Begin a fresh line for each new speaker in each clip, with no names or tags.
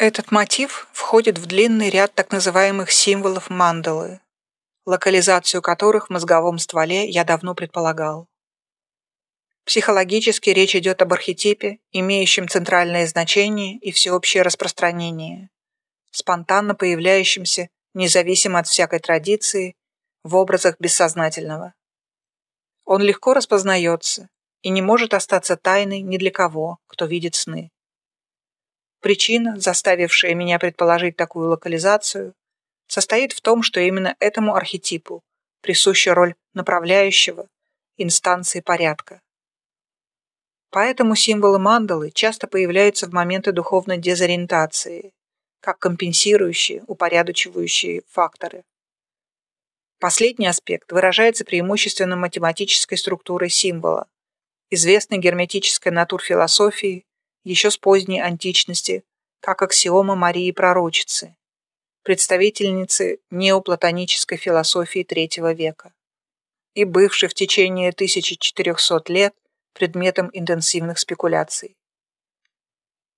Этот мотив входит в длинный ряд так называемых символов мандалы, локализацию которых в мозговом стволе я давно предполагал. Психологически речь идет об архетипе, имеющем центральное значение и всеобщее распространение, спонтанно появляющемся, независимо от всякой традиции, в образах бессознательного. Он легко распознается и не может остаться тайной ни для кого, кто видит сны. Причина, заставившая меня предположить такую локализацию, состоит в том, что именно этому архетипу присуща роль направляющего инстанции порядка. Поэтому символы мандалы часто появляются в моменты духовной дезориентации, как компенсирующие, упорядочивающие факторы. Последний аспект выражается преимущественно математической структурой символа, известной герметической натурфилософии еще с поздней античности, как аксиома Марии Пророчицы, представительницы неоплатонической философии III века и бывшей в течение 1400 лет предметом интенсивных спекуляций.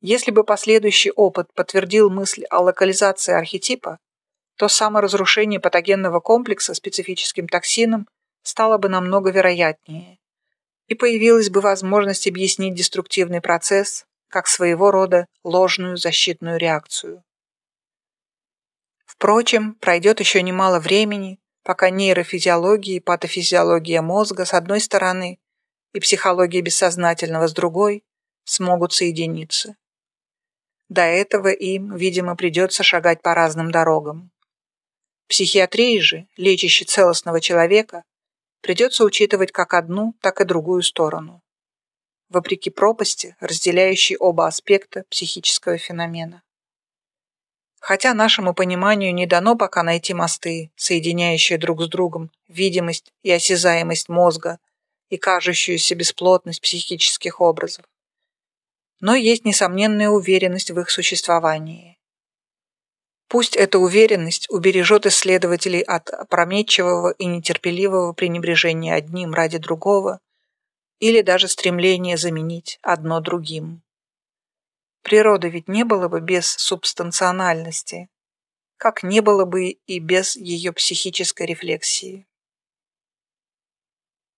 Если бы последующий опыт подтвердил мысль о локализации архетипа, то саморазрушение патогенного комплекса специфическим токсином стало бы намного вероятнее, и появилась бы возможность объяснить деструктивный процесс как своего рода ложную защитную реакцию. Впрочем, пройдет еще немало времени, пока нейрофизиология и патофизиология мозга с одной стороны и психология бессознательного с другой смогут соединиться. До этого им, видимо, придется шагать по разным дорогам. Психиатрии же, лечащей целостного человека, придется учитывать как одну, так и другую сторону. Вопреки пропасти, разделяющей оба аспекта психического феномена. Хотя нашему пониманию не дано пока найти мосты, соединяющие друг с другом видимость и осязаемость мозга и кажущуюся бесплотность психических образов. Но есть несомненная уверенность в их существовании. Пусть эта уверенность убережет исследователей от опрометчивого и нетерпеливого пренебрежения одним ради другого или даже стремления заменить одно другим. Природы ведь не было бы без субстанциональности, как не было бы и без ее психической рефлексии.